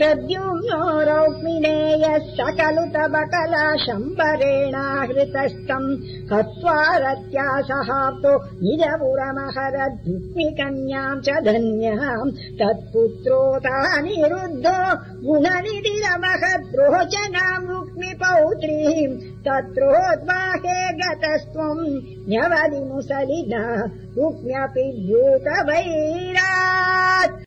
प्रद्युम्नो रोक्मिणे यः तव कला शम्बरेणाहृतस्तम् हत्वा रत्या सहाप्तो निजपुरमहरद्युक्मिकन्याम् च धन्याम् तत्पुत्रो तानिरुद्धो गुणनिरमहद्रोचनाम् रुक्मिपौत्रीम् तत्रोद्वाहे गतस्त्वम् न्यवलिमुसलिना रुक्म्यपि द्यूत वैरा